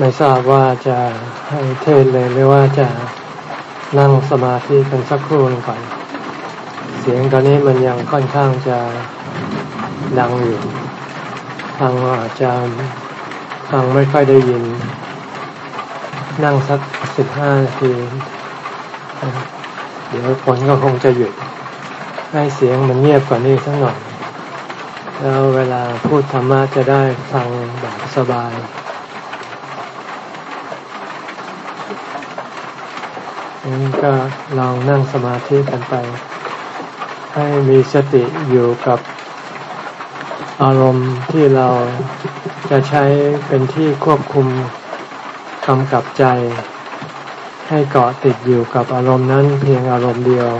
ไม่ทราบว่าจะให้เทศเลยหรือว่าจะนั่งสมาธิกันสักครู่หนึ่งก่อน เสียงตอนนี้มันยังค่อนข้างจะดังอยู่ฟังอาจจะฟังไม่ค่อยได้ยิน นั่งสักสิบห้านาทีเดี๋ยวฝนก็คงจะหยุด ให้เสียงมันเงียบกว่านี้สักหน่อย แล้วเวลาพูดธรรมะจะได้ฟังแบบสบายงั้น ลองนั่งสมาธิกันไป ให้มีสติอยู่กับอารมณ์ที่เราจะใช้เป็นที่ควบคุมกำกับใจ ให้เกาะติดอยู่กับอารมณ์นั้นเพียงอารมณ์เดียว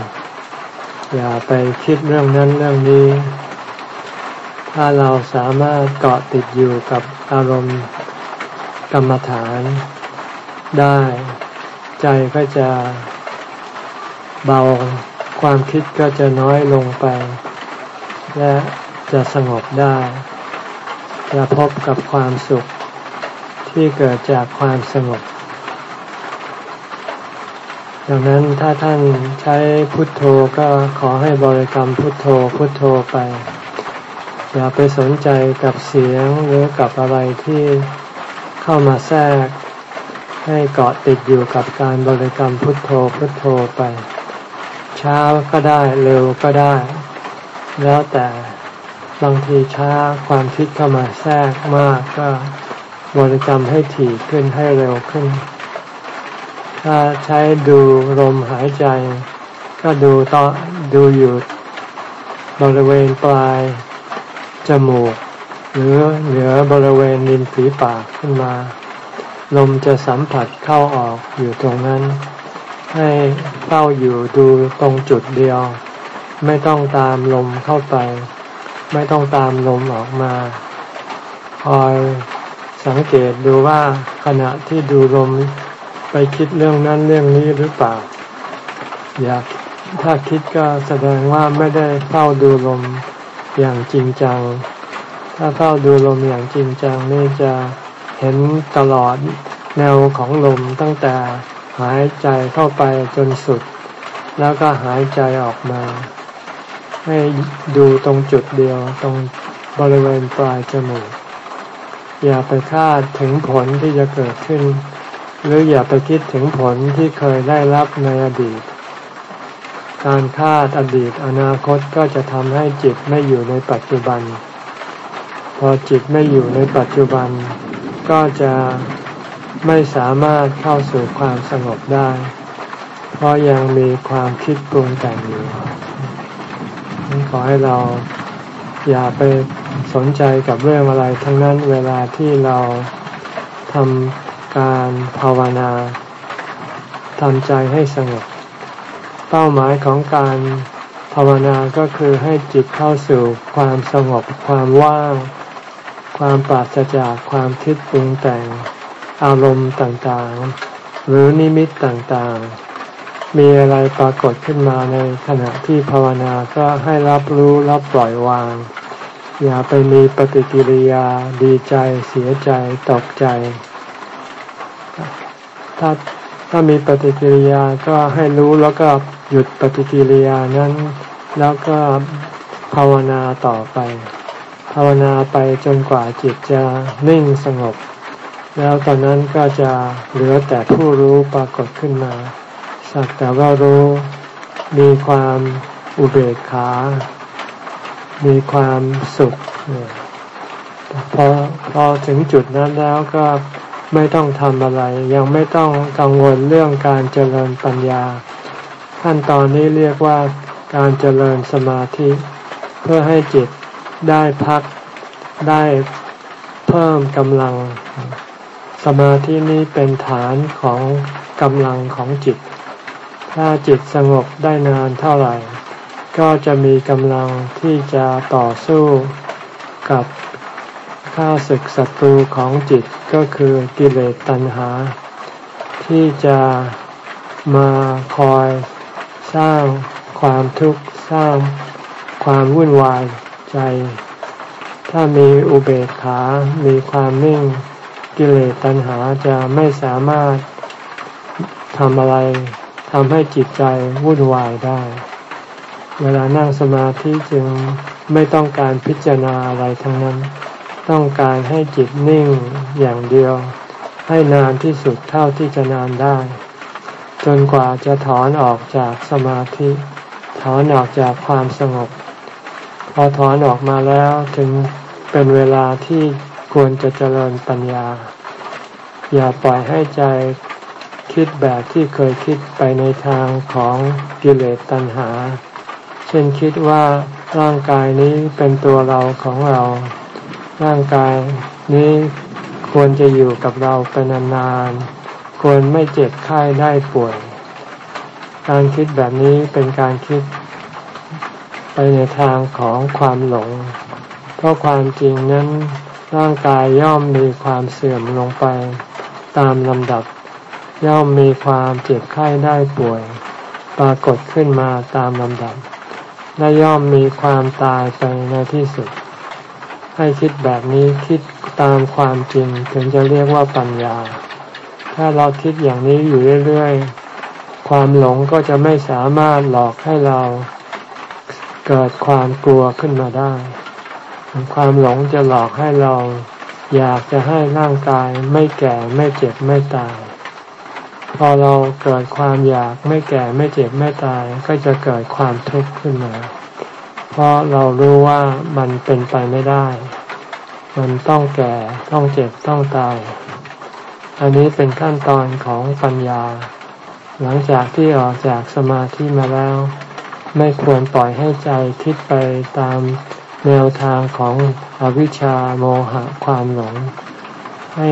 อย่าไปคิดเรื่องนั้นเรื่องนี้ ถ้าเราสามารถเกาะติดอยู่กับอารมณ์กรรมฐานได้ ใจก็จะ เบา ความคิดก็จะน้อยลงไป และจะสงบได้จะพบกับความสุขที่เกิดจากความสงบ ดังนั้นถ้าท่านใช้พุทโธก็ขอให้บริกรรมพุทโธพุทโธไป อย่าไปสนใจกับเสียงหรือกับอะไรที่เข้ามาแทรก ให้เกาะติดอยู่กับการบริกรรมพุทโธพุทโธไป ช้าก็ได้เร็วก็ได้ แล้วแต่บางทีช้าความคิดเข้ามาแทรกมากก็บริกรรมให้ถี่ขึ้นให้เร็วขึ้น ถ้าใช้ดูลมหายใจ ก็ดูต่อดูอยู่บริเวณปลาย จมูก หรือเหนือบริเวณริมฝีปากขึ้นมา ลมจะสัมผัสเข้าออกอยู่ตรงนั้น ให้เฝ้าอยู่ดูตรงจุดเดียว ไม่ต้องตามลมเข้าไป ไม่ต้องตามลมออกมา คอยสังเกตดูว่าขณะที่ดูลมไปคิดเรื่องนั้นเรื่องนี้หรือเปล่า อยากถ้าคิดก็แสดงว่าไม่ได้เฝ้าดูลมอย่างจริงจัง ถ้าเฝ้าดูลมอย่างจริงจังนี่จะเห็นตลอดแนวของลมตั้งแต่ หายใจเข้าไปจนสุด แล้วก็หายใจออกมา ให้ดูตรงจุดเดียวตรงบริเวณปลายจมูก อย่าไปคาดถึงผลที่จะเกิดขึ้น หรืออย่าไปคิดถึงผลที่เคยได้รับในอดีต การคาดอดีตอนาคตก็จะทำให้จิตไม่อยู่ในปัจจุบัน พอจิตไม่อยู่ในปัจจุบัน ก็จะ ไม่สามารถเข้าสู่ความสงบได้ เพราะยังมีความคิดปรุงแต่งอยู่ขอให้เราอย่าไปสนใจกับเรื่องอะไรทั้งนั้นเวลาที่เราทำการภาวนาทำใจให้สงบ เป้าหมายของการภาวนาก็คือให้จิตเข้าสู่ความสงบความว่าง ความปราศจากความคิดปรุงแต่ง อารมณ์ต่างๆ หรือนิมิตต่างๆ มีอะไรปรากฏขึ้นมาในขณะที่ภาวนาก็ให้รับรู้รับปล่อยวาง อย่าไปมีปฏิกิริยาดีใจ เสียใจตกใจ ถ้าถ้ามีปฏิกิริยาก็ให้รู้แล้วก็หยุดปฏิกิริยานั้น แล้วก็ภาวนาต่อไป ภาวนาไปจนกว่าจิตจะนิ่งสงบ แล้วตอนนั้นก็จะเหลือแต่ผู้รู้ปรากฏขึ้นมาสักแต่ว่ารู้มีความอุเบกขา มีความสุขพอพอถึงจุดนั้นแล้วก็ไม่ต้องทำอะไร ยังไม่ต้องกังวลเรื่องการเจริญปัญญา ขั้นตอนนี้เรียกว่าการเจริญสมาธิ เพื่อให้จิตได้พักได้เพิ่มกำลัง สมาธินี้เป็นฐานของกำลังของจิต ถ้าจิตสงบได้นานเท่าไหร่ ก็จะมีกำลังที่จะต่อสู้กับข้าศึกศัตรูของจิตก็คือกิเลสตัณหา ที่จะมาคอยสร้างความทุกข์สร้างความวุ่นวายใจ ถ้ามีอุเบกขา มีความนิ่ง กิเลสตัณหาจะไม่สามารถทำอะไรทำให้จิตใจวุ่นวายได้ เวลานั่งสมาธิจึงไม่ต้องการพิจารณาอะไรทั้งนั้น ต้องการให้จิตนิ่งอย่างเดียว ให้นานที่สุดเท่าที่จะนานได้ จนกว่าจะถอนออกจากสมาธิ ถอนออกจากความสงบ พอถอนออกมาแล้วถึงเป็นเวลาที่ ควรจะเจริญปัญญา อย่าปล่อยให้ใจคิดแบบที่เคยคิดไปในทางของกิเลสตัณหา เช่นคิดว่าร่างกายนี้เป็นตัวเราของเรา ร่างกายนี้ควรจะอยู่กับเราไปนานๆ ควรไม่เจ็บไข้ได้ป่วย การคิดแบบนี้เป็นการคิดไปในทางของความหลง เพราะความจริงนั้น ร่างกายย่อมมีความเสื่อมลงไปตามลำดับ ย่อมมีความเจ็บไข้ได้ป่วย ปรากฏขึ้นมาตามลำดับ และย่อมมีความตายไปในที่สุด ให้คิดแบบนี้คิดตามความจริงถึงจะเรียกว่าปัญญา ถ้าเราคิดอย่างนี้อยู่เรื่อยๆ ความหลงก็จะไม่สามารถหลอกให้เราเกิดความกลัวขึ้นมาได้ ความหลงจะหลอกให้เราอยากจะให้ร่างกายไม่แก่ไม่เจ็บไม่ตาย พอเราเกิดความอยากไม่แก่ไม่เจ็บไม่ตาย ก็จะเกิดความทุกข์ขึ้นมา เพราะเรารู้ว่ามันเป็นไปไม่ได้ มันต้องแก่ต้องเจ็บต้องตาย อันนี้เป็นขั้นตอนของปัญญา หลังจากที่ออกจากสมาธิมาแล้ว ไม่ควรปล่อยให้ใจคิดไปตาม แนวทางของอวิชชาโมหะความหลง ให้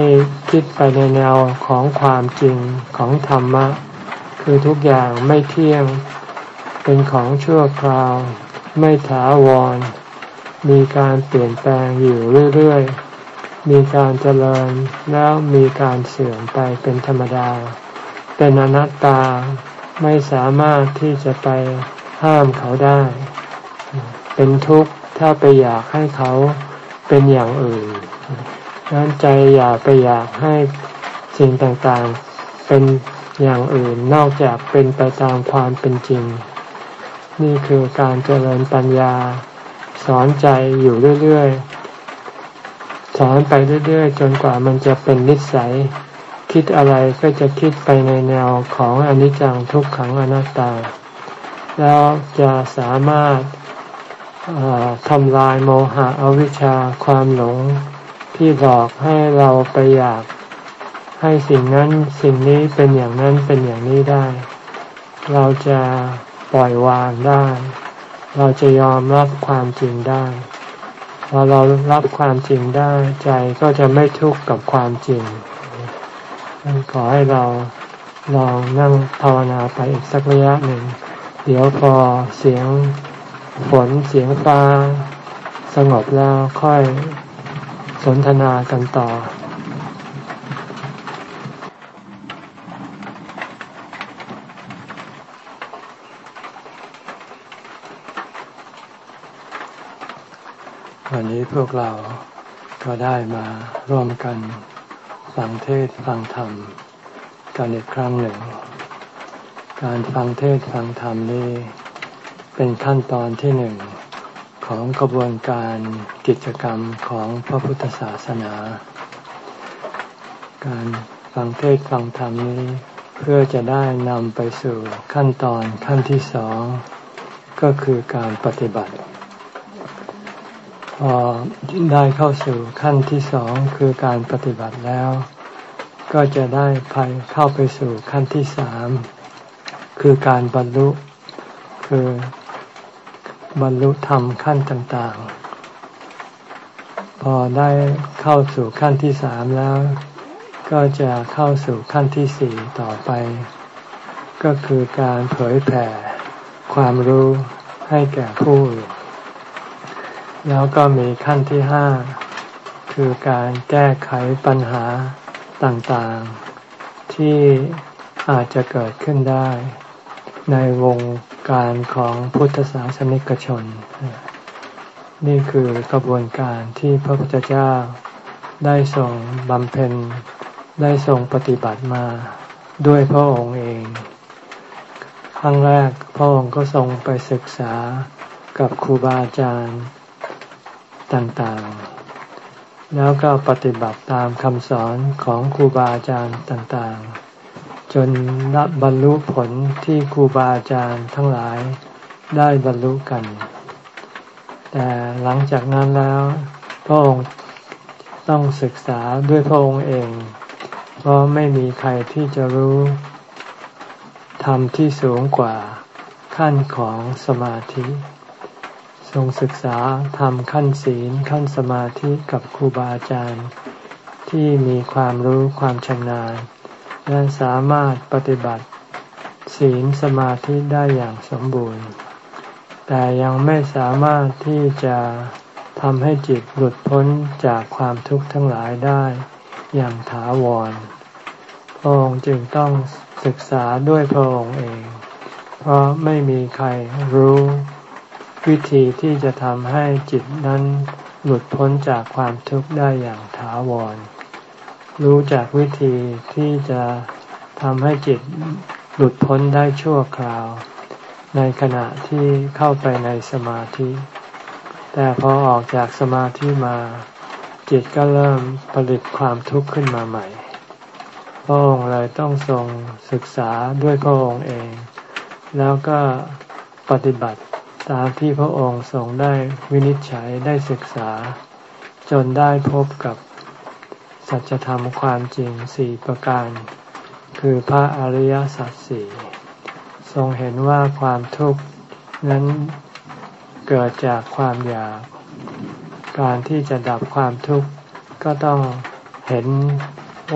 คิดไปในแนวของความจริงของธรรมะ คือทุกอย่างไม่เที่ยงเป็นของชั่วคราว ไม่ถาวร มีการเปลี่ยนแปลงอยู่เรื่อยๆ มีการเจริญแล้วมีการเสื่อมไปเป็นธรรมดา เป็นอนัตตาไม่สามารถที่จะไปห้ามเขาได้ เป็นทุกข์ ถ้าไปอยากให้เขาเป็นอย่างอื่นนั้นใจอย่าไปอยากให้สิ่งต่างๆเป็นอย่างอื่นนอกจากเป็นไปตามความเป็นจริง นี่คือการเจริญปัญญา สอนใจอยู่เรื่อยๆ สอนไปเรื่อยๆ จนกว่ามันจะเป็นนิสัย คิดอะไรก็จะคิดไปในแนวของอนิจจังทุกขังอนัตตา แล้วจะสามารถ ทำลายโมหะอวิชชาความหลงที่หลอกให้เราไปอยากให้สิ่งนั้นสิ่งนี้เป็นอย่างนั้นเป็นอย่างนี้ได้ เราจะปล่อยวางได้ เราจะยอมรับความจริงได้พอเรารับความจริงได้ใจก็จะไม่ทุกข์กับความจริงขอให้เราลองนั่งภาวนาไปอีกสักระยะหนึ่ง เดี๋ยวพอเสียง ฝนเสียงฟ้า สงบแล้วค่อยสนทนากันต่อวันนี้พวกเราก็ได้มาร่วมกันฟังเทศฟังธรรมกันอีกครั้งหนึ่ง การฟังเทศฟังธรรมนี้ เป็นขั้นตอนที่หนึ่งของกระบวนการกิจกรรมของพระพุทธศาสนา การฟังเทศฟังธรรมนี้ เพื่อจะได้นำไปสู่ขั้นตอนขั้นที่สอง ก็คือการปฏิบัติ พอได้เข้าสู่ขั้นที่สองคือการปฏิบัติแล้ว ก็จะได้ไปเข้าไปสู่ขั้นที่สามคือการบรรลุคือ บรรลุธรรมขั้นต่างๆ พอได้เข้าสู่ขั้นที่สามแล้ว ก็จะเข้าสู่ขั้นที่สี่ต่อไป ก็คือการเผยแผ่ความรู้ให้แก่ผู้อื่นแล้วก็มีขั้นที่ห้าคือการแก้ไขปัญหาต่างๆ ที่อาจจะเกิดขึ้นได้ ในวงการของพุทธศาสนิกชน นี่คือกระบวนการที่พระพุทธเจ้าได้ทรงบำเพ็ญได้ทรงปฏิบัติมาด้วยพระองค์เอง ครั้งแรกพระองค์ก็ทรงไปศึกษากับครูบาอาจารย์ต่างๆ แล้วก็ปฏิบัติตามคำสอนของครูบาอาจารย์ต่างๆ จนรับบรรลุผลที่ครูบาอาจารย์ทั้งหลายได้บรรลุกัน แต่หลังจากนั้นแล้วพระองค์ต้องศึกษาด้วยพระองค์เอง เพราะไม่มีใครที่จะรู้ธรรมที่สูงกว่าขั้นของสมาธิ ทรงศึกษาทำขั้นศีลขั้นสมาธิกับครูบาอาจารย์ ที่มีความรู้ความชำนาญ และสามารถปฏิบัติ ศีลสมาธิได้อย่างสมบูรณ์ แต่ยังไม่สามารถที่จะทำให้จิตหลุดพ้นจากความทุกข์ทั้งหลายได้อย่างถาวร พระองค์จึงต้องศึกษาด้วยพระองค์เอง เพราะไม่มีใครรู้วิธีที่จะทำให้จิตนั้นหลุดพ้นจากความทุกข์ได้อย่างถาวร รู้จากวิธีที่จะทำให้จิตหลุดพ้นได้ชั่วคราว ในขณะที่เข้าไปในสมาธิ แต่พอออกจากสมาธิมา จิตก็เริ่มผลิตความทุกข์ขึ้นมาใหม่ พระองค์เลยต้องทรงศึกษาด้วยพระองค์เอง แล้วก็ปฏิบัติตามที่พระองค์ทรงได้วินิจฉัยได้ศึกษา จนได้พบกับ สัจธรรมความจริงสี่ประการ คือพระอริยสัจสี่ทรงเห็นว่าความทุกข์นั้นเกิดจากความอยาก การที่จะดับความทุกข์ก็ต้องเห็น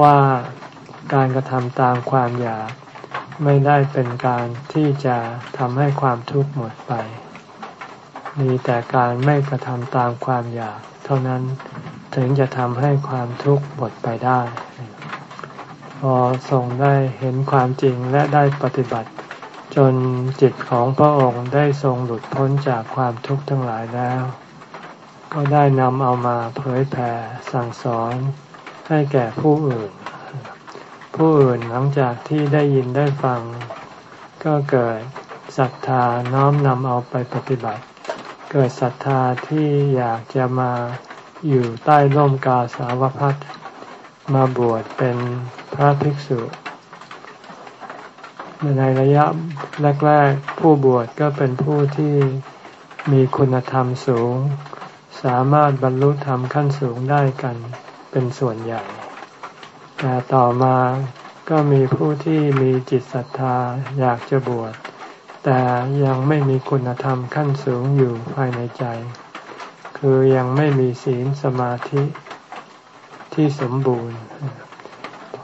ว่าการกระทำตามความอยาก ไม่ได้เป็นการที่จะทำให้ความทุกข์หมดไป มีแต่การไม่กระทำตามความอยาก เท่านั้น ถึงจะทำให้ความทุกข์หมดไปได้ พอทรงได้เห็นความจริงและได้ปฏิบัติ จนจิตของพระองค์ได้ทรงหลุดพ้นจากความทุกข์ทั้งหลายแล้ว ก็ได้นำเอามาเผยแผ่สั่งสอนให้แก่ผู้อื่น ผู้อื่นหลังจากที่ได้ยินได้ฟัง ก็เกิดศรัทธาน้อมนำเอาไปปฏิบัติ เกิดศรัทธาที่อยากจะมา อยู่ใต้ร่มกาสาวพัดมาบวชเป็นพระภิกษุในระยะแรกๆ ผู้บวชก็เป็นผู้ที่มีคุณธรรมสูง สามารถบรรลุธรรมขั้นสูงได้กันเป็นส่วนใหญ่ แต่ต่อมาก็มีผู้ที่มีจิตศรัทธาอยากจะบวช แต่ยังไม่มีคุณธรรมขั้นสูงอยู่ภายในใจ คือยังไม่มีศีลสมาธิที่สมบูรณ์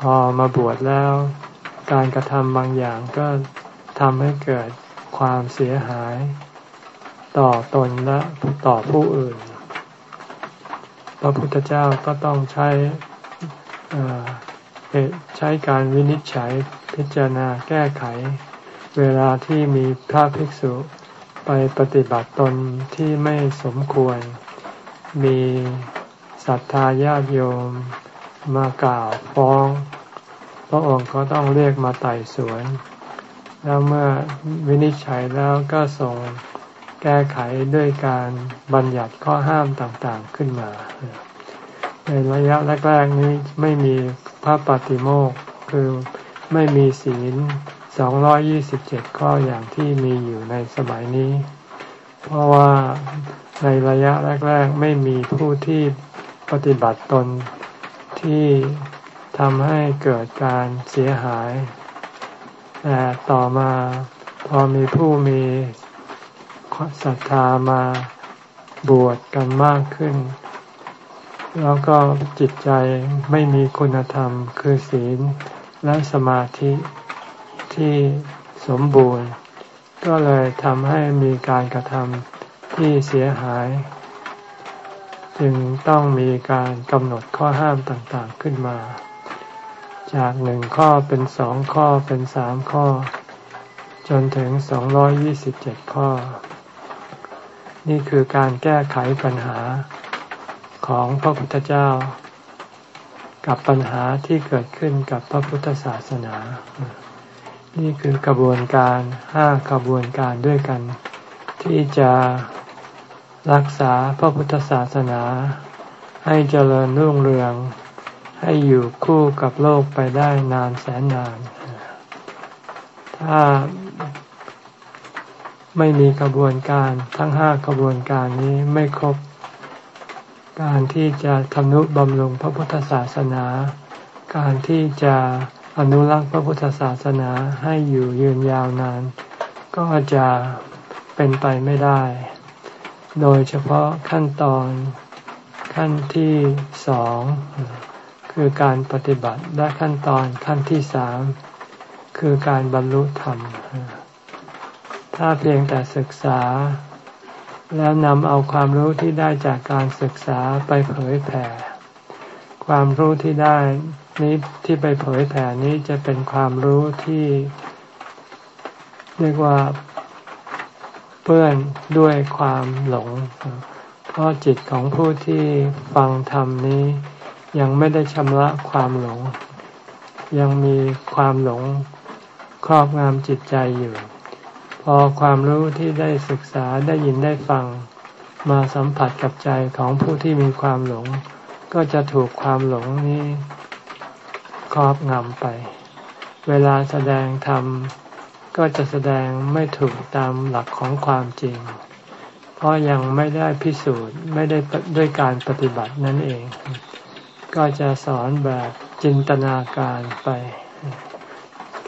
พอมาบวชแล้ว การกระทำบางอย่างก็ทำให้เกิดความเสียหาย ต่อตนและต่อผู้อื่น พระพุทธเจ้าก็ต้องใช้ใช้การวินิจฉัยพิจารณาแก้ไข เวลาที่มีพระภิกษุไปปฏิบัติตนที่ไม่สมควร มีศรัทธาญาติโยมมากล่าวฟ้อง พระองค์ก็ต้องเรียกมาไต่สวน แล้วเมื่อวินิจฉัยแล้วก็ส่งแก้ไขด้วยการบัญญัติข้อห้ามต่างๆขึ้นมา ในระยะแรกๆนี้ไม่มีพระปฏิโมกคือไม่มีศีลสองร้อยยี่สิบเจ็ดข้ออย่างที่มีอยู่ในสมัยนี้ เพราะว่า ในระยะแรก ๆ ไม่มีผู้ที่ปฏิบัติตนที่ทำให้เกิดการเสียหาย แต่ต่อมาพอมีผู้มีศรัทธามาบวชกันมากขึ้น แล้วก็จิตใจไม่มีคุณธรรมคือศีลและสมาธิที่สมบูรณ์ ก็เลยทำให้มีการกระทำ ที่เสียหาย จึงต้องมีการกำหนดข้อห้ามต่างๆขึ้นมา จากหนึ่งข้อเป็นสองข้อเป็นสามข้อ จนถึงสองร้อยยี่สิบเจ็ดข้อ นี่คือการแก้ไขปัญหาของพระพุทธเจ้า กับปัญหาที่เกิดขึ้นกับพระพุทธศาสนา นี่คือกระบวนการห้ากระบวนการด้วยกัน ที่จะ รักษาพระพุทธศาสนา ให้เจริญรุ่งเรือง ให้อยู่คู่กับโลกไปได้นานแสนนาน ถ้าไม่มีกระบวนการทั้งห้ากระบวนการนี้ไม่ครบ การที่จะทำนุบำรุงพระพุทธศาสนา การที่จะอนุรักษ์พระพุทธศาสนาให้อยู่ยืนยาวนาน ก็จะเป็นไปไม่ได้ โดยเฉพาะขั้นตอนขั้นที่สองคือการปฏิบัติและขั้นตอนขั้นที่สามคือการบรรลุธรรม ถ้าเพียงแต่ศึกษา แล้วนำเอาความรู้ที่ได้จากการศึกษาไปเผยแผ่ ความรู้ที่ได้นี้ที่ไปเผยแผ่นี้จะเป็นความรู้ที่ เรียกว่า เปื้อนด้วยความหลง เพราะจิตของผู้ที่ฟังธรรมนี้ ยังไม่ได้ชำระความหลง ยังมีความหลงครอบงำจิตใจอยู่ พอความรู้ที่ได้ศึกษาได้ยินได้ฟัง มาสัมผัสกับใจของผู้ที่มีความหลง ก็จะถูกความหลงนี้ครอบงำไป เวลาแสดงธรรม ก็จะแสดงไม่ถูกตามหลักของความจริง เพราะยังไม่ได้พิสูจน์ไม่ได้ด้วยการปฏิบัตินั่นเอง ก็จะสอนแบบจินตนาการไป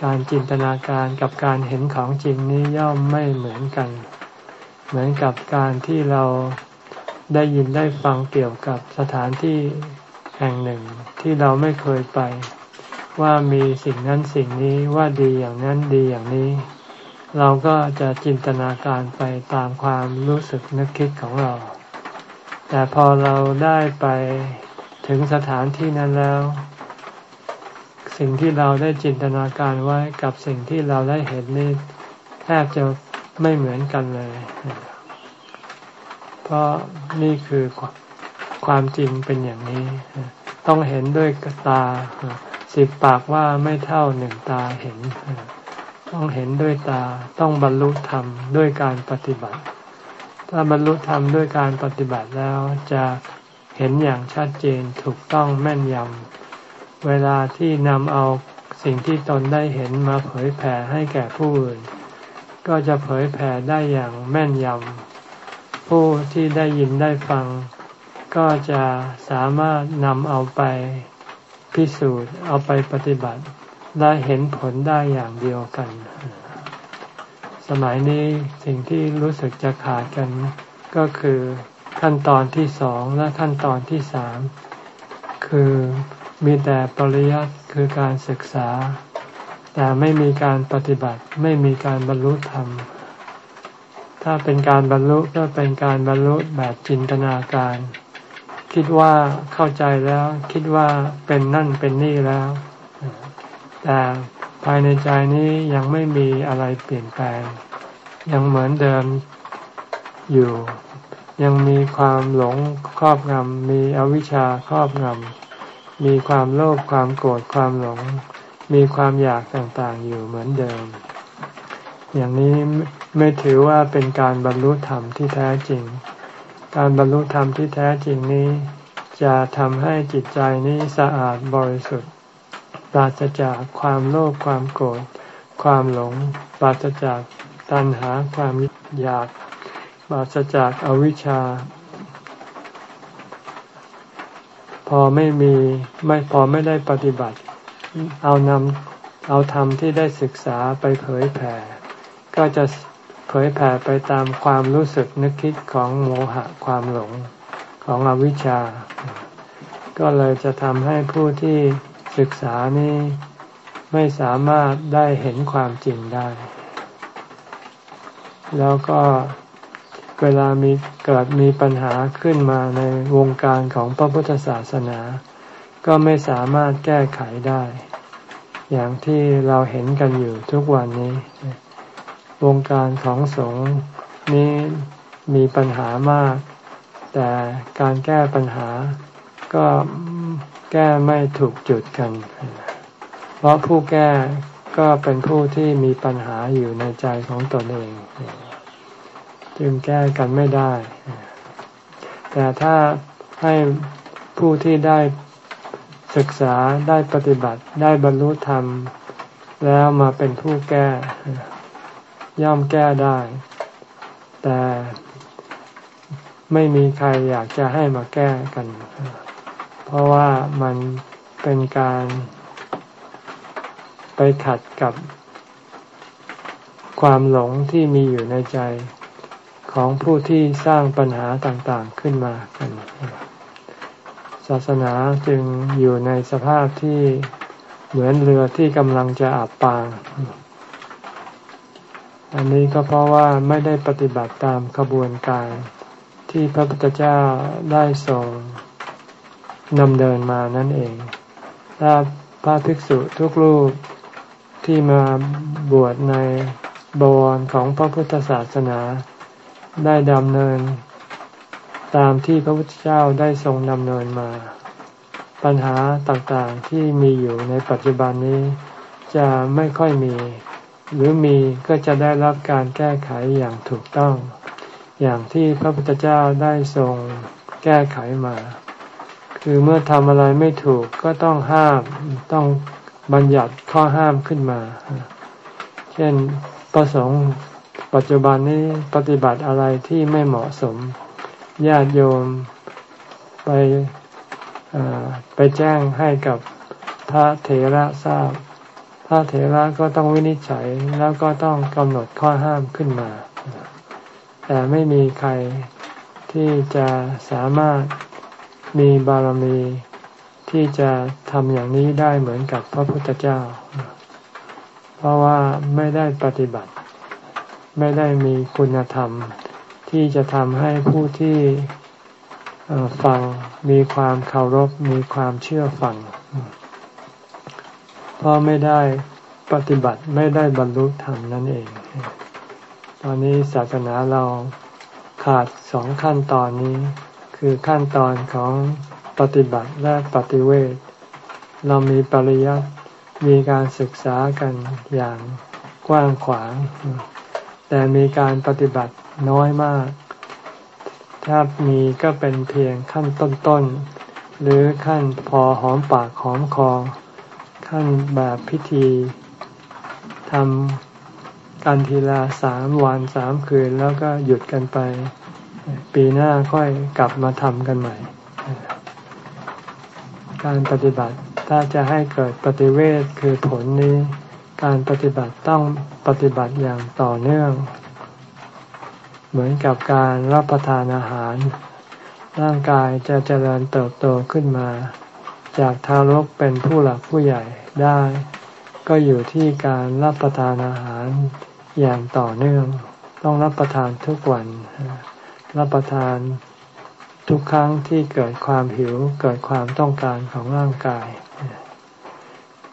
การจินตนาการกับการเห็นของจริงนี้ย่อมไม่เหมือนกัน เหมือนกับการที่เราได้ยินได้ฟังเกี่ยวกับสถานที่แห่งหนึ่งที่เราไม่เคยไป ว่ามีสิ่งนั้นสิ่งนี้ว่าดีอย่างนั้นดีอย่างนี้ เราก็จะจินตนาการไปตามความรู้สึกนึกคิดของเรา แต่พอเราได้ไปถึงสถานที่นั้นแล้ว สิ่งที่เราได้จินตนาการไว้กับสิ่งที่เราได้เห็นนี่แทบจะไม่เหมือนกันเลย เพราะนี่คือความจริงเป็นอย่างนี้ ต้องเห็นด้วยตา สิบปากว่าไม่เท่าหนึ่งตาเห็น ต้องเห็นด้วยตาต้องบรรลุธรรมด้วยการปฏิบัติ ถ้าบรรลุธรรมด้วยการปฏิบัติแล้วจะเห็นอย่างชัดเจนถูกต้องแม่นยำเวลาที่นำเอาสิ่งที่ตนได้เห็นมาเผยแผ่ให้แก่ผู้อื่น ก็จะเผยแผ่ได้อย่างแม่นยำผู้ที่ได้ยินได้ฟัง ก็จะสามารถนำเอาไป พิสูจน์เอาไปปฏิบัติได้เห็นผลได้อย่างเดียวกัน สมัยนี้สิ่งที่รู้สึกจะขาดกันก็คือขั้นตอนที่สองและขั้นตอนที่สามคือมีแต่ปริยัติคือการศึกษา แต่ไม่มีการปฏิบัติไม่มีการบรรลุธรรม ถ้าเป็นการบรรลุก็เป็นการบรรลุแบบจินตนาการ คิดว่าเข้าใจแล้ว คิดว่าเป็นนั่นเป็นนี่แล้ว แต่ภายในใจนี้ยังไม่มีอะไรเปลี่ยนแปลง ยังเหมือนเดิมอยู่ ยังมีความหลงครอบงำมีอวิชชาครอบงำมีความโลภความโกรธความหลง มีความอยากต่างๆอยู่เหมือนเดิม อย่างนี้ไม่ถือว่าเป็นการบรรลุธรรมที่แท้จริง การบรรลุธรรมที่แท้จริงนี้ จะทำให้จิตใจนี้สะอาดบริสุทธิ์ ปราศจากความโลภความโกรธความหลง ปราศจากตัณหาความอยาก ปราศจากอวิชชา พอไม่มีไม่พอไม่ได้ปฏิบัติ เอานำเอาธรรมที่ได้ศึกษาไปเผยแผ่ ก็จะ เผยแผ่ไปตามความรู้สึกนึกคิดของโมหะความหลงของอวิชชา ก็เลยจะทำให้ผู้ที่ศึกษานี้ไม่สามารถได้เห็นความจริงได้ แล้วก็เวลามีเกิดมีปัญหาขึ้นมาในวงการของพระพุทธศาสนา ก็ไม่สามารถแก้ไขได้ อย่างที่เราเห็นกันอยู่ทุกวันนี้ วงการของสงฆ์นี้มีปัญหามาก แต่การแก้ปัญหาก็แก้ไม่ถูกจุดกัน เพราะผู้แก้ก็เป็นผู้ที่มีปัญหาอยู่ในใจของตนเอง จึงแก้กันไม่ได้ แต่ถ้าให้ผู้ที่ได้ศึกษาได้ปฏิบัติได้บรรลุธรรม แล้วมาเป็นผู้แก้ ย่อมแก้ได้ แต่ไม่มีใครอยากจะให้มาแก้กัน เพราะว่ามันเป็นการไปขัดกับความหลงที่มีอยู่ในใจของผู้ที่สร้างปัญหาต่างๆขึ้นมากันศาสนาจึงอยู่ในสภาพที่เหมือนเรือที่กำลังจะอับปาง อันนี้ก็เพราะว่าไม่ได้ปฏิบัติตามขบวนการที่พระพุทธเจ้าได้ส่งนำเดินมานั่นเอง ถ้าพระภิกษุทุกรูปที่มาบวชในบวรของพระพุทธศาสนา ได้ดำเนิน ตามที่พระพุทธเจ้าได้ทรงดำเนินมา ปัญหาต่างๆที่มีอยู่ในปัจจุบันนี้จะไม่ค่อยมี หรือมีก็จะได้รับการแก้ไขอย่างถูกต้อง อย่างที่พระพุทธเจ้าได้ทรงแก้ไขมา คือเมื่อทำอะไรไม่ถูกก็ต้องห้ามต้องบัญญัติข้อห้ามขึ้นมา เช่นประสงค์ปัจจุบันนี้ปฏิบัติอะไรที่ไม่เหมาะสมญาติโยมไปไปแจ้งให้กับพระเถระทราบ พระเถระก็ต้องวินิจฉัยแล้วก็ต้องกำหนดข้อห้ามขึ้นมา แต่ไม่มีใครที่จะสามารถมีบารมีที่จะทำอย่างนี้ได้เหมือนกับพระพุทธเจ้า เพราะว่าไม่ได้ปฏิบัติ ไม่ได้มีคุณธรรม ที่จะทำให้ผู้ที่ฟังมีความเคารพมีความเชื่อฟัง เพราะไม่ได้ปฏิบัติไม่ได้บรรลุธรรมนั่นเอง ตอนนี้ศาสนาเราขาดสองขั้นตอนนี้ คือขั้นตอนของปฏิบัติและปฏิเวทเรามีปริยัติมีการศึกษากันอย่างกว้างขวาง แต่มีการปฏิบัติน้อยมาก ถ้ามีก็เป็นเพียงขั้นต้นๆ หรือขั้นพอหอมปากหอมคอ ขั้นแบบพิธีทำกันทีละสามวันสามคืนแล้วก็หยุดกันไป ปีหน้าค่อยกลับมาทำกันใหม่ การปฏิบัติถ้าจะให้เกิดปฏิเวทคือผลนี้ การปฏิบัติต้องปฏิบัติอย่างต่อเนื่อง เหมือนกับการรับประทานอาหาร ร่างกายจะเจริญเติบโตขึ้นมา จากทารกเป็นผู้หลักผู้ใหญ่ได้ ก็อยู่ที่การรับประทานอาหารอย่างต่อเนื่อง ต้องรับประทานทุกวัน รับประทานทุกครั้งที่เกิดความหิวเกิดความต้องการของร่างกาย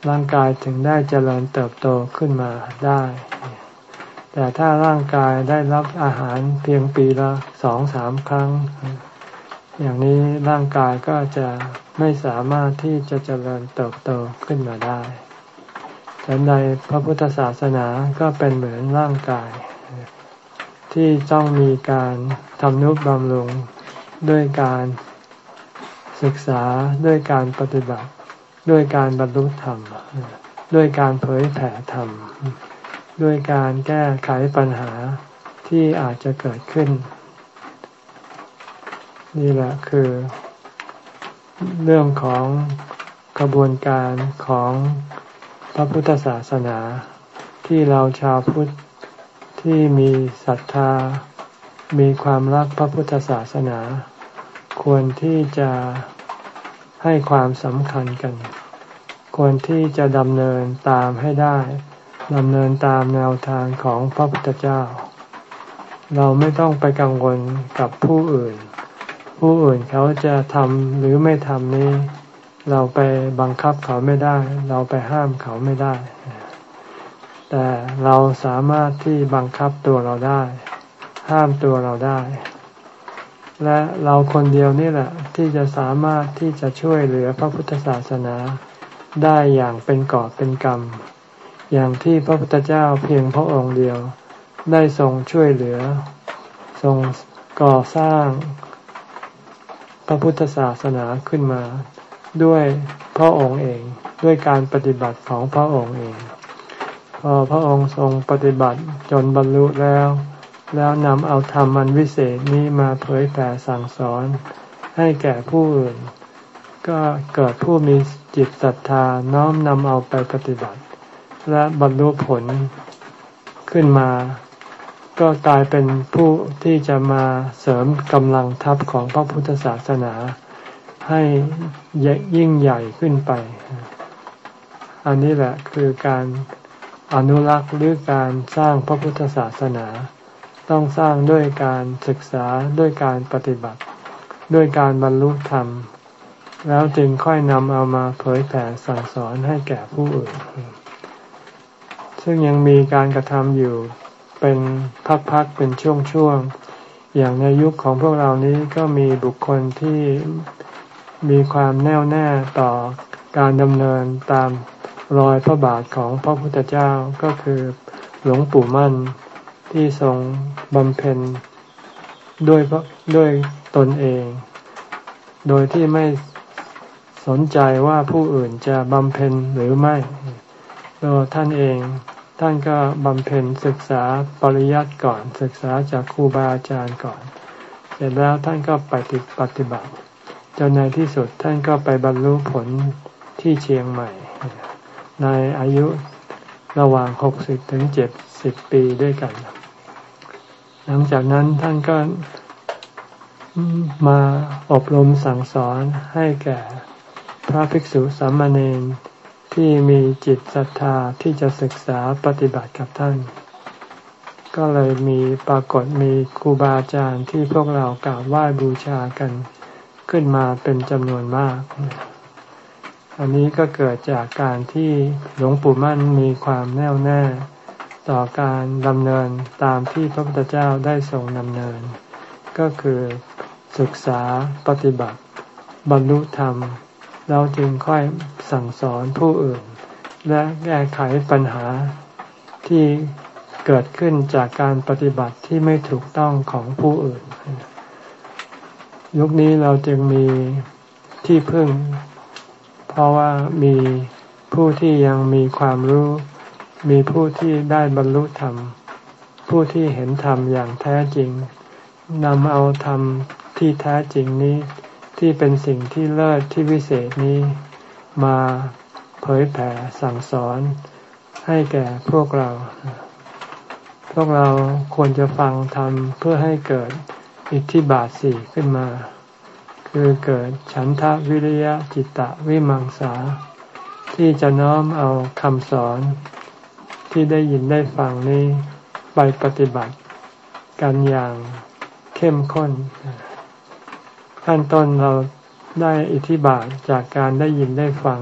ร่างกายถึงได้เจริญเติบโตขึ้นมาได้ แต่ถ้าร่างกายได้รับอาหารเพียงปีละสองสามครั้ง อย่างนี้ร่างกายก็จะไม่สามารถที่จะเจริญเติบโตขึ้นมาได้แต่ในพระพุทธศาสนาก็เป็นเหมือนร่างกาย ที่ต้องมีการทำนุบำรุงด้วยการศึกษาด้วยการปฏิบัติ ด้วยการบรรลุธรรม ด้วยการเผยแผ่ธรรม ด้วยการแก้ไขปัญหาที่อาจจะเกิดขึ้น นี่แหละคือเรื่องของกระบวนการของพระพุทธศาสนา ที่เราชาวพุทธที่มีศรัทธา มีความรักพระพุทธศาสนา ควรที่จะให้ความสำคัญกัน ควรที่จะดำเนินตามให้ได้ดำเนินตามแนวทางของพระพุทธเจ้า เราไม่ต้องไปกังวลกับผู้อื่น ผู้อื่นเขาจะทำหรือไม่ทำนี้ เราไปบังคับเขาไม่ได้ เราไปห้ามเขาไม่ได้ แต่เราสามารถที่บังคับตัวเราได้ ห้ามตัวเราได้ และเราคนเดียวนี่แหละ ที่จะสามารถที่จะช่วยเหลือพระพุทธศาสนาได้อย่างเป็นกอบเป็นกรรม อย่างที่พระพุทธเจ้าเพียงพระองค์เดียว ได้ทรงช่วยเหลือ ทรงก่อสร้าง พระพุทธศาสนาขึ้นมาด้วยพระองค์เองด้วยการปฏิบัติของพระองค์เอง พอพระองค์ทรงปฏิบัติจนบรรลุแล้ว แล้วนำเอาธรรมอันวิเศษนี้มาเผยแผ่สั่งสอน ให้แก่ผู้อื่น ก็เกิดผู้มีจิตศรัทธาน้อมนำเอาไปปฏิบัติ และบรรลุผลขึ้นมา ก็กลายเป็นผู้ที่จะมาเสริมกำลังทัพของพระพุทธศาสนา ให้ยิ่งใหญ่ขึ้นไป อันนี้แหละคือการอนุรักษ์หรือการสร้างพระพุทธศาสนา ต้องสร้างด้วยการศึกษาด้วยการปฏิบัติ ด้วยการบรรลุธรรม แล้วจึงค่อยนำเอามาเผยแผ่สั่งสอนให้แก่ผู้อื่น ซึ่งยังมีการกระทำอยู่ เป็นพักๆเป็นช่วงๆอย่างในยุคของพวกเรานี้ก็มีบุคคลที่มีความแน่วแน่ต่อการดำเนินตามรอยพระบาทของพระพุทธเจ้าก็คือหลวงปู่มั่นที่ทรงบำเพ็ญด้วยด้วยตนเอง โดยที่ไม่สนใจว่าผู้อื่นจะบำเพ็ญหรือไม่ตัวท่านเอง ท่านก็บำเพ็ญศึกษาปริยัติก่อน ศึกษาจากครูบาอาจารย์ก่อน เสร็จแล้วท่านก็ไปฏิปฏิบัติจนในที่สุดท่านก็ไปบรรลุผลที่เชียงใหม่ ในอายุระหว่างหกสิบถึงเจ็ดสิบปีด้วยกัน หลังจากนั้นท่านก็มาอบรมสั่งสอนให้แก่พระภิกษุสามเณร ที่มีจิตศรัทธาที่จะศึกษาปฏิบัติกับท่าน ก็เลยมีปรากฏมีครูบาอาจารย์ที่พวกเรากราบไหว้บูชากันขึ้นมาเป็นจำนวนมาก อันนี้ก็เกิดจากการที่หลวงปู่มั่นมีความแน่วแน่ต่อการดำเนินตามที่พระพุทธเจ้าได้ทรงดำเนิน ก็คือศึกษาปฏิบัติ บรรลุธรรม เราจึงค่อยสั่งสอนผู้อื่น และแก้ไขปัญหาที่เกิดขึ้นจากการปฏิบัติที่ไม่ถูกต้องของผู้อื่น ยุคนี้เราจึงมีที่พึ่ง เพราะว่ามีผู้ที่ยังมีความรู้ มีผู้ที่ได้บรรลุธรรม ผู้ที่เห็นธรรมอย่างแท้จริงนำเอาธรรมที่แท้จริงนี้ ที่เป็นสิ่งที่เลิศที่วิเศษนี้มาเผยแผ่สั่งสอนให้แก่พวกเรา พวกเราควรจะฟังธรรมเพื่อให้เกิดอิทธิบาทสี่ขึ้นมา คือเกิดฉันทะวิริยะจิตตะวิมังสา ที่จะน้อมเอาคำสอนที่ได้ยินได้ฟังนี้ไปปฏิบัติกันอย่างเข้มข้น ขั้นต้นเราได้อิทธิบาทจากการได้ยินได้ฟัง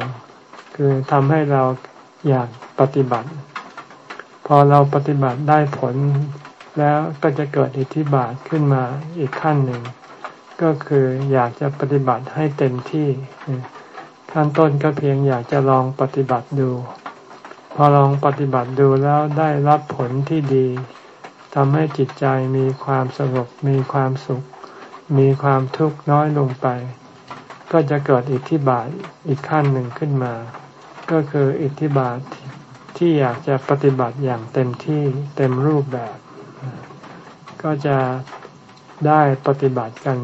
คือทำให้เราอยากปฏิบัติ พอเราปฏิบัติได้ผล แล้วก็จะเกิดอิทธิบาทขึ้นมาอีกขั้นหนึ่ง ก็คืออยากจะปฏิบัติให้เต็มที่ ขั้นต้นก็เพียงอยากจะลองปฏิบัติดู พอลองปฏิบัติดูแล้วได้รับผลที่ดีทำให้จิตใจมีความสงบมีความสุข มีความทุกข์น้อยลงไป ก็จะเกิดอิทธิบาทอีกขั้นหนึ่งขึ้นมา ก็คืออิทธิบาทที่อยากจะปฏิบัติอย่างเต็มที่เต็มรูปแบบ ก็จะได้ปฏิบัติกัน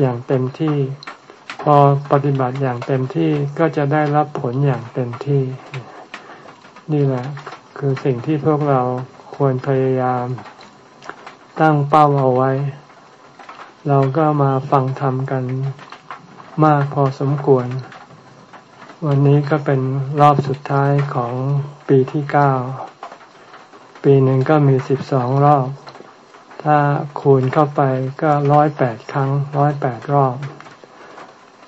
อย่างเต็มที่ พอปฏิบัติอย่างเต็มที่ก็จะได้รับผลอย่างเต็มที่ นี่แหละ คือสิ่งที่พวกเราควรพยายาม ตั้งเป้าเอาไว้ เราก็มาฟังธรรมกันมากพอสมควร วันนี้ก็เป็นรอบสุดท้ายของปีที่เก้า ปีหนึ่งก็มีสิบสองรอบ ถ้าคูณเข้าไปก็ร้อยแปดครั้งร้อยแปดรอบ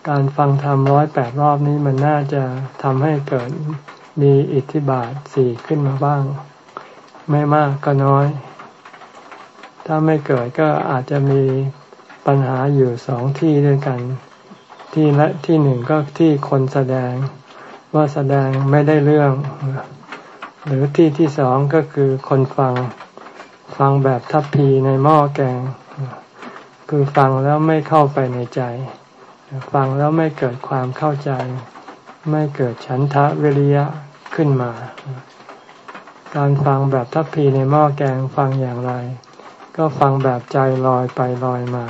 การฟังธรรมร้อยแปดรอบนี้มันน่าจะทำให้เกิดมีอิทธิบาทสี่ขึ้นมาบ้าง ไม่มากก็น้อย ถ้าไม่เกิดก็อาจจะมี ปัญหาอยู่สองที่ด้วยกัน ที่และที่หนึ่งก็ที่คนแสดงว่าแสดงไม่ได้เรื่อง หรือที่ที่สองก็คือคนฟังฟังแบบทัพพีในหม้อแกง คือฟังแล้วไม่เข้าไปในใจ ฟังแล้วไม่เกิดความเข้าใจ ไม่เกิดฉันทะวิริยะขึ้นมา การฟังแบบทัพพีในหม้อแกงฟังอย่างไร ก็ฟังแบบใจลอยไปลอยมา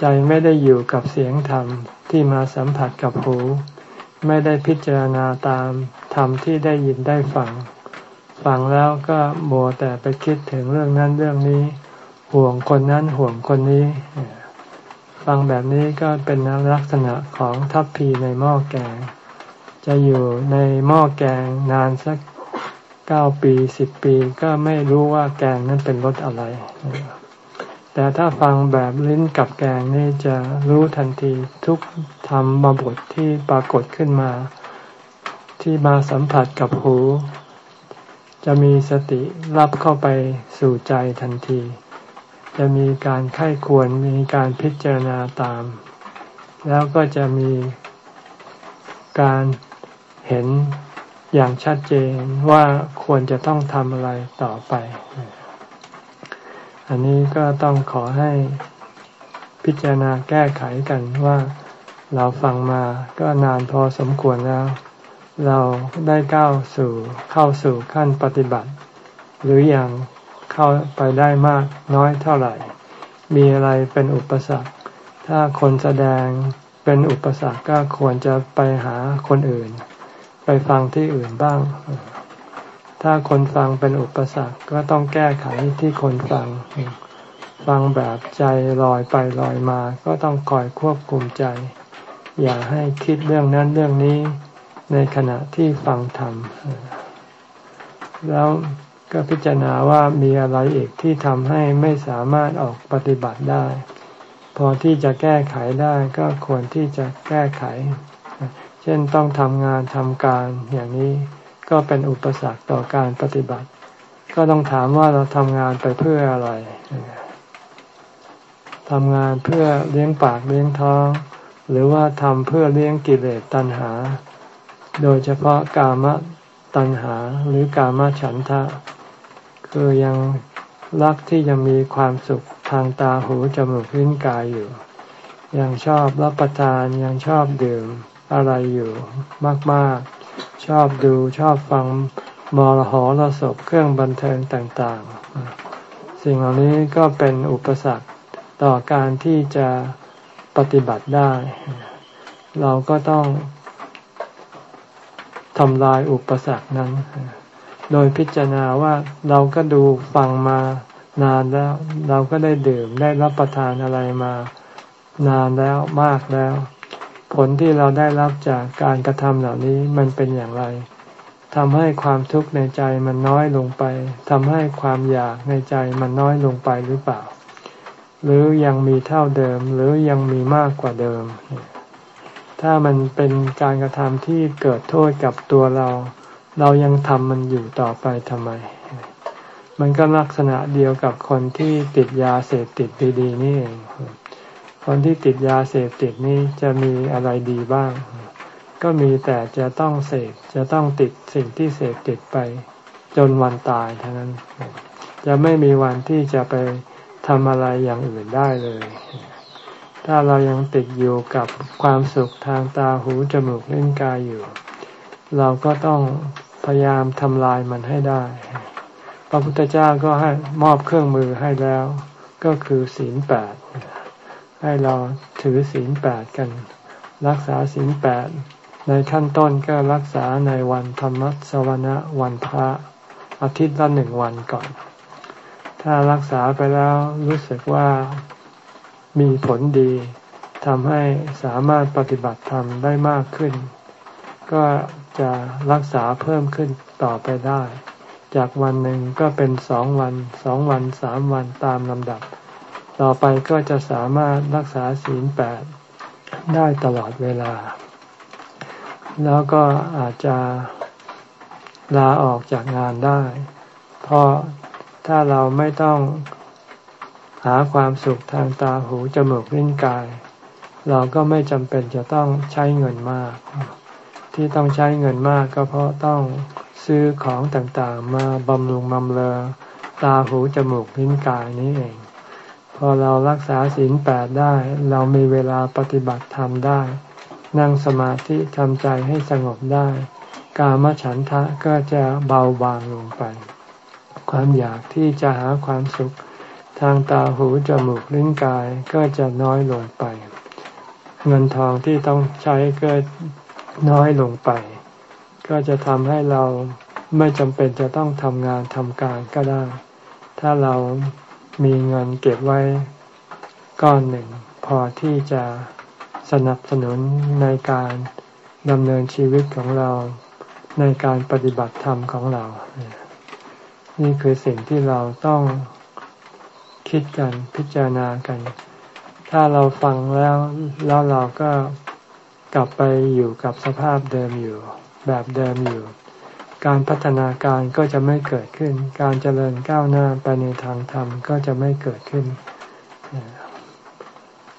ใจไม่ได้อยู่กับเสียงธรรมที่มาสัมผัสกับหู ไม่ได้พิจารณาตามธรรมที่ได้ยินได้ฟัง ฟังแล้วก็โมแต่ไปคิดถึงเรื่องนั้นเรื่องนี้ ห่วงคนนั้นห่วงคนนี้ ฟังแบบนี้ก็เป็นลักษณะของทัพพีในหม้อแกง จะอยู่ในหม้อแกงนานสัก เก้าปีสิบปีก็ไม่รู้ว่าแกงนั้นเป็นรสอะไร แต่ถ้าฟังแบบลิ้นกับแกงนี่จะรู้ทันทีทุกธรรมบทที่ปรากฏขึ้นมา ที่มาสัมผัสกับหู จะมีสติรับเข้าไปสู่ใจทันที จะมีการไข้ควรมีการพิจารณาตาม แล้วก็จะมีการเห็น อย่างชัดเจนว่าควรจะต้องทำอะไรต่อไป อันนี้ก็ต้องขอให้พิจารณาแก้ไขกันว่าเราฟังมาก็นานพอสมควรแล้ว เราได้ก้าวสู่เข้าสู่ขั้นปฏิบัติ หรืออยังเข้าไปได้มากน้อยเท่าไหร่ มีอะไรเป็นอุปสรรค ถ้าคนแสดงเป็นอุปสรรคก็ควรจะไปหาคนอื่น ไปฟังที่อื่นบ้าง ถ้าคนฟังเป็นอุปสรรคก็ต้องแก้ไขที่คนฟัง ฟังแบบใจลอยไปลอยมา ก็ต้องคอยควบคุมใจ อย่าให้คิดเรื่องนั้นเรื่องนี้ในขณะที่ฟังธรรม แล้วก็พิจารณาว่ามีอะไรอีกที่ทำให้ไม่สามารถออกปฏิบัติได้ พอที่จะแก้ไขได้ก็ควรที่จะแก้ไข เช่นต้องทำงานทำการอย่างนี้ก็เป็นอุปสรรคต่อการปฏิบัติ ก็ต้องถามว่าเราทำงานไปเพื่ออะไรทำงานเพื่อเลี้ยงปากเลี้ยงท้อง หรือว่าทำเพื่อเลี้ยงกิเลสตัณหา โดยเฉพาะกามตัณหาหรือกามฉันทะ คือยังรักที่จะมีความสุขทางตาหูจมูกลิ้นกายอยู่ ยังชอบรับประทานยังชอบดื่ม อะไรอยู่มากๆ ชอบดูชอบฟังมรหรสพเครื่องบันเทิงต่างๆ สิ่งเหล่านี้ก็เป็นอุปสรรคต่อการที่จะปฏิบัติได้ เราก็ต้องทำลายอุปสรรคนั้น โดยพิจารณาว่าเราก็ดูฟังมานานแล้ว เราก็ได้ดื่มได้รับประทานอะไรมานานแล้วมากแล้ว ผลที่เราได้รับจากการกระทำเหล่านี้มันเป็นอย่างไรทำให้ความทุกข์ในใจมันน้อยลงไปทำให้ความอยากในใจมันน้อยลงไปหรือเปล่า หรือยังมีเท่าเดิมหรือยังมีมากกว่าเดิม ถ้ามันเป็นการกระทำที่เกิดโทษกับตัวเรา เรายังทำมันอยู่ต่อไปทำไม มันก็ลักษณะเดียวกับคนที่ติดยาเสพติดดีๆนี่เอง คนที่ติดยาเสพติดนี่จะมีอะไรดีบ้าง ก็มีแต่จะต้องเสพจะต้องติดสิ่งที่เสพติดไป จนวันตายเท่านั้น จะไม่มีวันที่จะไปทำอะไรอย่างอื่นได้เลย ถ้าเรายังติดอยู่กับความสุขทางตาหูจมูกเล่นกายอยู่ เราก็ต้องพยายามทำลายมันให้ได้ พระพุทธเจ้าก็ให้มอบเครื่องมือให้แล้ว ก็คือศีลแปด ให้เราถือศีลแปดกัน รักษาศีลแปดในขั้นต้นก็รักษาในวันธรรมสวนะวันพระอาทิตย์ละหนึ่งวันก่อน ถ้ารักษาไปแล้วรู้สึกว่ามีผลดีทำให้สามารถปฏิบัติธรรมได้มากขึ้น ก็จะรักษาเพิ่มขึ้นต่อไปได้ จากวันหนึ่งก็เป็นสองวันสองวันสามวันตามลำดับ ต่อไปก็จะสามารถรักษาศีลแปดได้ตลอดเวลา แล้วก็อาจจะลาออกจากงานได้ เพราะถ้าเราไม่ต้องหาความสุขทางตาหูจมูกลิ้นกาย เราก็ไม่จำเป็นจะต้องใช้เงินมาก ที่ต้องใช้เงินมากก็เพราะต้องซื้อของต่างๆ มาบำรุงบำเรอตาหูจมูกลิ้นกายนี้เอง พอเรารักษาศีลแปดได้ เรามีเวลาปฏิบัติธรรมได้ นั่งสมาธิทำใจให้สงบได้ กามฉันทะก็จะเบาบางลงไป ความอยากที่จะหาความสุข ทางตาหูจมูกลิ้นกายก็จะน้อยลงไป เงินทองที่ต้องใช้ก็น้อยลงไป ก็จะทำให้เราไม่จำเป็นจะต้องทำงานทำการก็ได้ ถ้าเรา มีเงินเก็บไว้ก้อนหนึ่ง พอที่จะสนับสนุนในการดำเนินชีวิตของเราในการปฏิบัติธรรมของเรา นี่คือสิ่งที่เราต้องคิดกันพิจารณากัน ถ้าเราฟังแล้วแล้วเราก็กลับไปอยู่กับสภาพเดิมอยู่ แบบเดิมอยู่ การพัฒนาการก็จะไม่เกิดขึ้น การเจริญก้าวหน้าไปในทางธรรมก็จะไม่เกิดขึ้น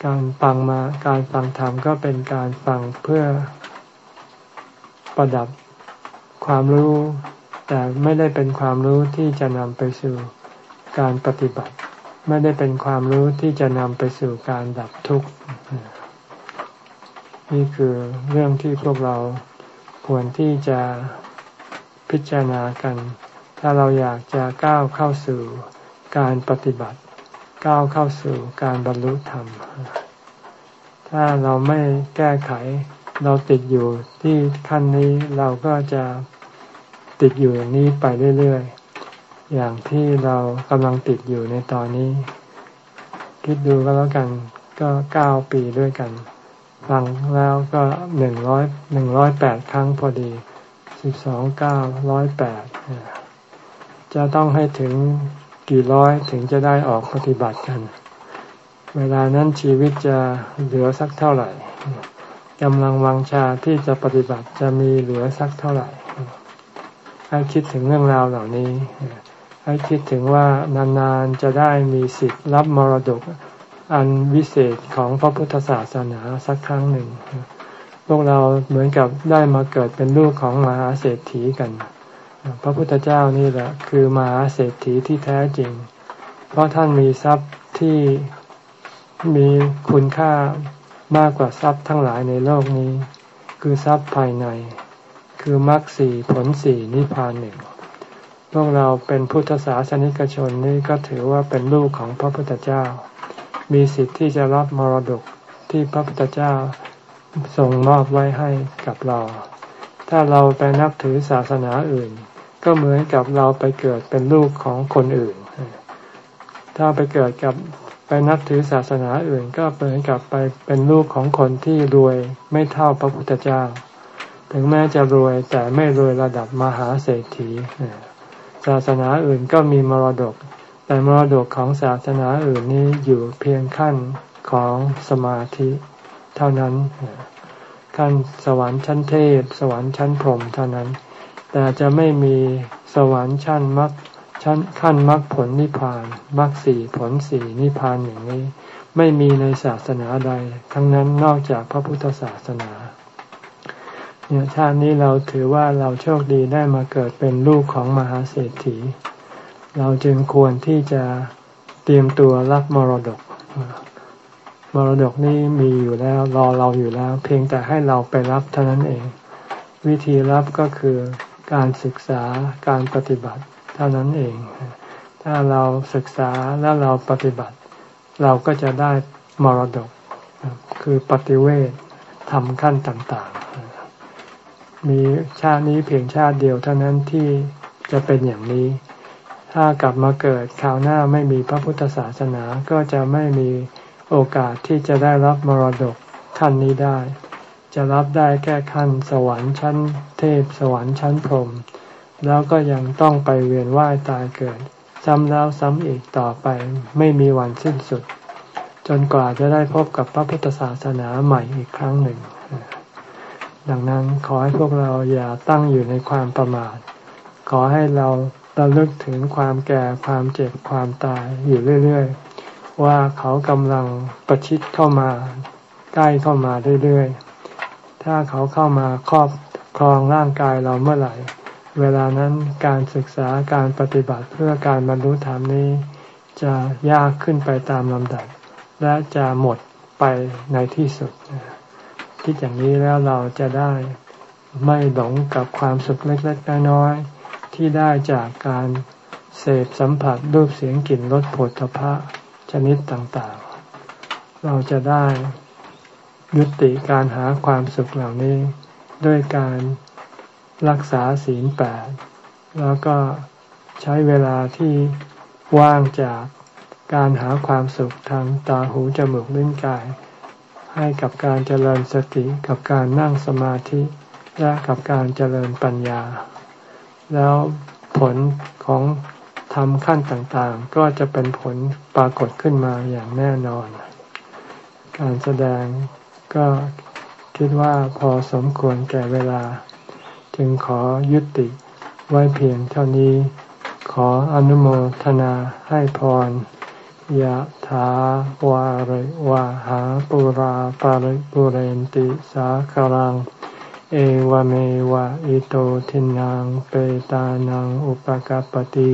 การฟังมาการฟังธรรมก็เป็นการฟังเพื่อประดับความรู้ แต่ไม่ได้เป็นความรู้ที่จะนำไปสู่การปฏิบัติ ไม่ได้เป็นความรู้ที่จะนำไปสู่การดับทุกข์ นี่คือเรื่องที่พวกเราควรที่จะ พิจารณากัน ถ้าเราอยากจะก้าวเข้าสู่การปฏิบัติ ก้าวเข้าสู่การบรรลุธรรม ถ้าเราไม่แก้ไข เราติดอยู่ที่ขั้นนี้เราก็จะติดอยู่อย่างนี้ไปเรื่อยๆ อย่างที่เรากำลังติดอยู่ในตอนนี้ คิดดูก็แล้วกันก็เก้าปีด้วยกัน ฟังแล้วก็หนึ่งร้อยหนึ่งร้อยแปดครั้งพอดี สิบสองเก้าร้อยแปดจะต้องให้ถึงกี่ร้อยถึงจะได้ออกปฏิบัติกัน เวลานั้นชีวิตจะเหลือสักเท่าไหร่กำลังวังชาที่จะปฏิบัติจะมีเหลือสักเท่าไหร่ ให้คิดถึงเรื่องราวเหล่านี้ ให้คิดถึงว่านานๆจะได้มีสิทธิ์รับมรดกอันวิเศษของพระพุทธศาสนาสักครั้งหนึ่ง วกเราเหมือนกับได้มาเกิดเป็นลูกของมหาเศรษฐีกัน พระพุทธเจ้านี่แหละคือมหาเศรษฐีที่แท้จริง เพราะท่านมีทรัพย์ที่มีคุณค่ามากกว่าทรัพย์ทั้งหลายในโลกนี้ คือทรัพย์ภายใน คือมรรคสี่ผลสี่นิพพานหนึ่งพวกเราเป็นพุทธศาสนิกชนนี่ก็ถือว่าเป็นลูกของพระพุทธเจ้า มีสิทธิ์ที่จะรับมรดกที่พระพุทธเจ้า ส่งมอบไว้ให้กับเรา ถ้าเราไปนับถือศาสนาอื่น ก็เหมือนกับเราไปเกิดเป็นลูกของคนอื่น ถ้าไปเกิดกับไปนับถือศาสนาอื่น ก็เหมือนกับไปเป็นลูกของคนที่รวยไม่เท่าพระพุทธเจ้า ถึงแม้จะรวยแต่ไม่รวยระดับมหาเศรษฐีศาสนาอื่นก็มีมรดก แต่มรดกของศาสนาอื่นนี้อยู่เพียงขั้นของสมาธิ ท่านั้นขั้นสวรรค์ชั้นเทพ สวรรค์ชั้นพรหมเท่านั้น แต่จะไม่มีสวรรค์ชั้นมรรคชั้นขั้นมรรคผลนิพพานมรรคสี่ผลสี่นิพพานอย่างนี้ ไม่มีในศาสนาใด ทั้งนั้นนอกจากพระพุทธศาสนาเนี่ยชาตินี้เราถือว่าเราโชคดีได้มาเกิดเป็นลูกของมหาเศรษฐี เราจึงควรที่จะเตรียมตัวรับมรดก มรดกนี้มีอยู่แล้วรอเราอยู่แล้ว เพียงแต่ให้เราไปรับเท่านั้นเอง วิธีรับก็คือการศึกษาการปฏิบัติเท่านั้นเอง ถ้าเราศึกษาแล้วเราปฏิบัติ เราก็จะได้มรดก คือปฏิเวททำขั้นต่างๆ มีชาตินี้เพียงชาติเดียวเท่านั้นที่จะเป็นอย่างนี้ ถ้ากลับมาเกิดคราวหน้าไม่มีพระพุทธศาสนาก็จะไม่มี โอกาสที่จะได้รับมรดกขั้นนี้ได้ จะรับได้แค่ขั้นสวรรค์ชั้น เทพสวรรค์ชั้นพรหมแล้วก็ยังต้องไปเวียนว่ายตายเกิด ซ้ำแล้วซ้ำอีกต่อไปไม่มีวันสิ้นสุด จนกว่าจะได้พบกับพระพุทธศาสนาใหม่อีกครั้งหนึ่ง ดังนั้นขอให้พวกเราอย่าตั้งอยู่ในความประมาท ขอให้เราระลึกถึงความแก่ความเจ็บความตายอยู่เรื่อย ๆ ว่าเขากำลังประชิดเข้ามาใกล้เข้ามาเรื่อยๆ ถ้าเขาเข้ามาครอบครองร่างกายเราเมื่อไหร่ เวลานั้นการศึกษาการปฏิบัติเพื่อการบรรลุธรรมนี้ จะยากขึ้นไปตามลำดับ และจะหมดไปในที่สุดคิดอย่างนี้แล้วเราจะได้ไม่หลงกับความสุขเล็กๆน้อยๆที่ได้จากการเสพสัมผัสรูปเสียงกลิ่นรสผลทพะ ชนิดต่างๆ เราจะได้ยุติการหาความสุขเหล่านี้ ด้วยการรักษาศีลแปดแล้วก็ใช้เวลาที่ว่างจากการหาความสุขทางตาหูจมูกลิ้นกาย ให้กับการเจริญสติกับการนั่งสมาธิและกับการเจริญปัญญา แล้วผลของ ทำขั้นต่างๆ ก็จะเป็นผลปรากฏขึ้นมาอย่างแน่นอน การแสดงก็คิดว่าพอสมควรแก่เวลา จึงขอยุติไว้เพียงเท่านี้ ขออนุโมทนาให้พรยะถาวาริวาหาปุราปาริปุเรนติสาคารัง เอวเมวะอิโตทินังเปตานังอุปกปติ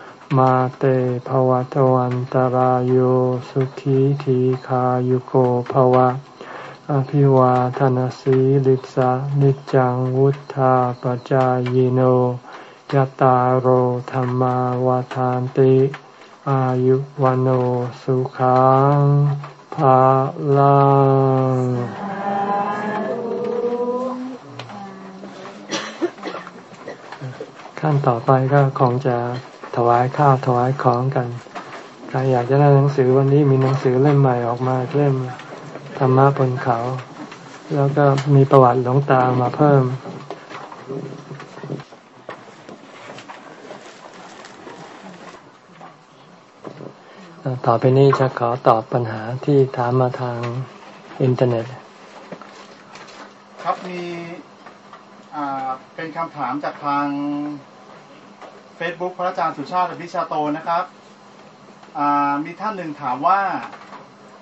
มาเตภวะตวันตารโยสุขีทีขายุโกภวะ อภิวาทนสีลิสะนิจังวุธาปจายโนยตาโอธรรมาวาทานติ อายุวันโอสุขังภาลังขั้นต่อไปก็คงจะ ถวายข้าวถวายของกันใครอยากจะได้หนังสือวันนี้มีหนังสือเล่มใหม่ออกมาเล่มธรรมะบนเขา แล้วก็มีประวัติหลวงตามาเพิ่ม ต่อไปนี้จะขอตอบปัญหาที่ถามมาทางอินเทอร์เน็ต ครับมีเป็นคำถามจากทาง Facebook พระอาจารย์สุชาติอภิชาโตนะครับมีท่านหนึ่งถามว่า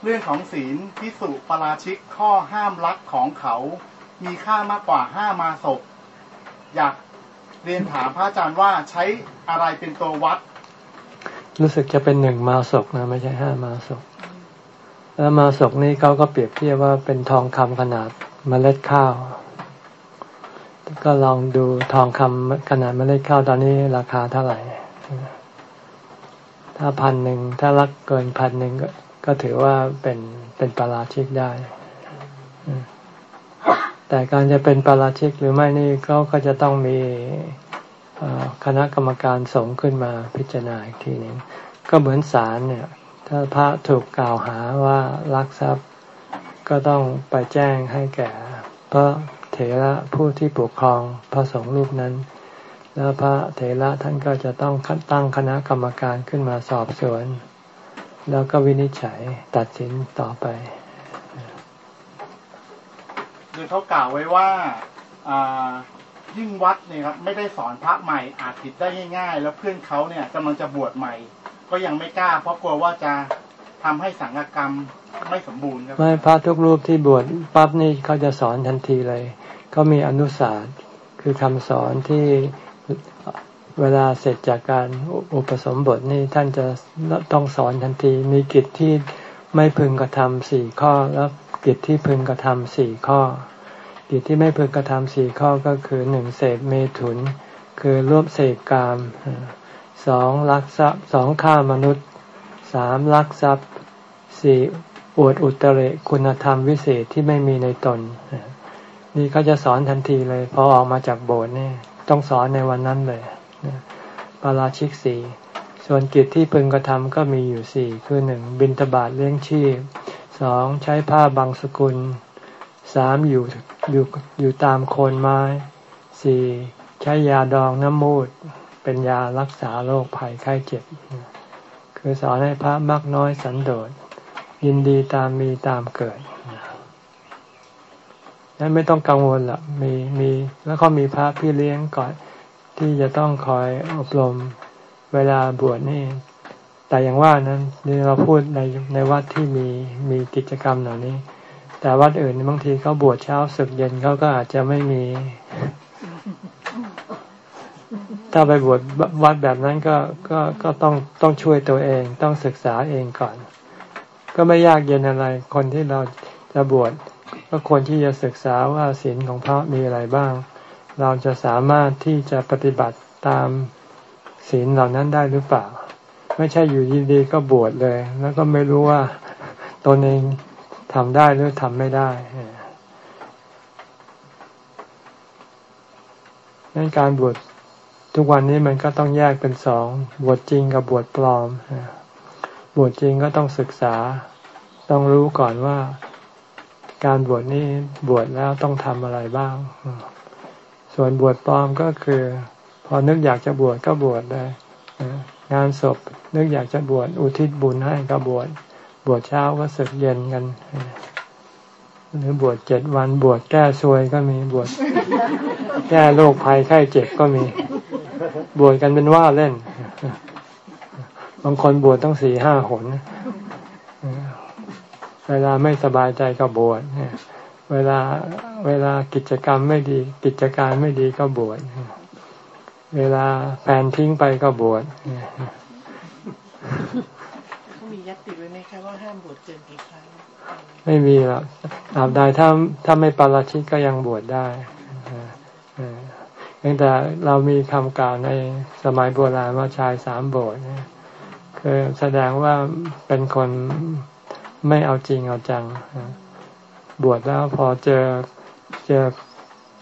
เรื่องของศีลพิสุปราชิกข้อห้ามลักของเขา มีค่ามากกว่าห้ามาศกอยากเรียนถามพระอาจารย์ว่าใช้อะไรเป็นตัววัด รู้สึกจะเป็นหนึ่งมาศกนะไม่ใช่ห้ามาศกแล้วมาศกนี่เขาก็เปรียบเทียบว่าเป็นทองคำขนาดเมล็ดข้าว ก็ลองดูทองคำขนาดเมล็ดข้าวตอนนี้ราคาเท่าไหร่ ถ้าพันหนึ่งถ้ารักเกินพันหนึ่งก็ถือว่าเป็นเป็นปาราชิกได้ แต่การจะเป็นปาราชิกหรือไม่นี่ก็ก็จะต้องมีคณะกรรมการสงขึ้นมาพิจารณาอีกทีหนึ่งก็เหมือนศาลเนี่ย ถ้าพระถูกกล่าวหาว่ารักทรัพย์ก็ต้องไปแจ้งให้แก่พระ ระผู้ที่ปกครองพระสงฆ์รูปนั้น แล้วพระเถระท่านก็จะต้องตั้งคณะกรรมการขึ้นมาสอบสวน แล้วก็วินิจฉัยตัดสินต่อไปคือเขากล่าวไว้ว่ายิ่งวัดเนี่ยครับไม่ได้สอนพระใหม่อาจผิดได้ง่าย ๆ แล้วเพื่อนเขาเนี่ยกำลังจะบวชใหม่ ก็ยังไม่กล้า เพราะกลัวว่าจะทำให้สังฆกรรม ไม่สมบูรณ์ครับไม่พระทุกรูปที่บวชปั๊บนี่เขาจะสอนทันทีเลยเขามีอนุศาสตร์คือคำสอนที่เวลาเสร็จจากการอุปสมบทนี่ท่านจะต้องสอนทันทีมีกิจที่ไม่พึงกระทำสี่ข้อแล้วกิจที่พึงกระทำสี่ข้อ กิจที่ไม่พึงกระทำสี่ข้อก็คือหนึ่งเสพเมถุน คือร่วมเสพกามสองลักทรัพย์สองฆ่ามนุษย์สามลักทรัพย์สี่ อวดอุตริคุณธรรมวิเศษที่ไม่มีในตน นี่เขาจะสอนทันทีเลยพอออกมาจากโบสถ์นี่ต้องสอนในวันนั้นเลยปาราชิกสี่ส่วนกิจที่พึงกระทำก็มีอยู่สี่คือหนึ่งบินตบาทเลี้ยงชีพสองใช้ผ้าบางสกุลสามอยู่อยู่อยู่ตามโคนไม้สี่ใช้ยาดองน้ำมูด เป็นยารักษาโรคภัยไข้เจ็บ คือสอนให้พระมักน้อยสันโดษ ยินดีตามมีตามเกิดนั้นไม่ต้องกังวลหรอกมีมีแล้วก็มีพระพี่เลี้ยงก่อนที่จะต้องคอยอบรมเวลาบวชนี่ แต่อย่างว่านั้นนี่เราพูดในในวัดที่มีมีกิจกรรมเหล่านี้ แต่วัดอื่นบางทีเขาบวชเช้าสึกเย็นเขาก็อาจจะไม่มี ถ้าไปบวชวัดแบบนั้นก็ก็ก็ต้องต้องช่วยตัวเอง ต้องศึกษาเองก่อน ก็ไม่ยากเย็นอะไร คนที่เราจะบวชก็ควรที่จะศึกษาว่าศีลของพระมีอะไรบ้าง เราจะสามารถที่จะปฏิบัติตามศีลเหล่านั้นได้หรือเปล่า ไม่ใช่อยู่ดีๆก็บวชเลย แล้วก็ไม่รู้ว่าตนเองทำได้หรือทำไม่ได้ดังนั้นการบวชทุกวันนี้มันก็ต้องแยกเป็นสอง บวชจริงกับบวชปลอม บวชจริงก็ต้องศึกษา ต้องรู้ก่อนว่า การบวชนี่บวชแล้วต้องทำอะไรบ้าง ส่วนบวชปลอมก็คือ พอนึกอยากจะบวชก็บวชได้งานศพนึกอยากจะบวชอุทิศบุญให้ก็บวชบวชเช้าก็สึกเย็นกัน หรือบวชเจ็ดวันบวชแก้ซวยก็มีบวชแก้โรคภัยไข้เจ็บก็มี บวชกันเป็นว่าเล่น บางคนบวชต้องสี่ห้าหนเวลาไม่สบายใจก็บวชเวลาเวลากิจกรรมไม่ดี กิจการไม่ดีก็บวชเวลาแฟนทิ้งไปก็บวชมียัตติไว้ไหมคะว่าห้ามบวชเกินกี่ครั้งไม่มีหรอกตราบใดถ้าถ้าไม่ปาราชิกก็ยังบวชได้เพียงแต่เรามีคำกล่าวในสมัยโบราณว่าชายสามโบสถ์ คือแสดงว่าเป็นคนไม่เอาจริงเอาจัง บวชแล้วพอเจอเจอ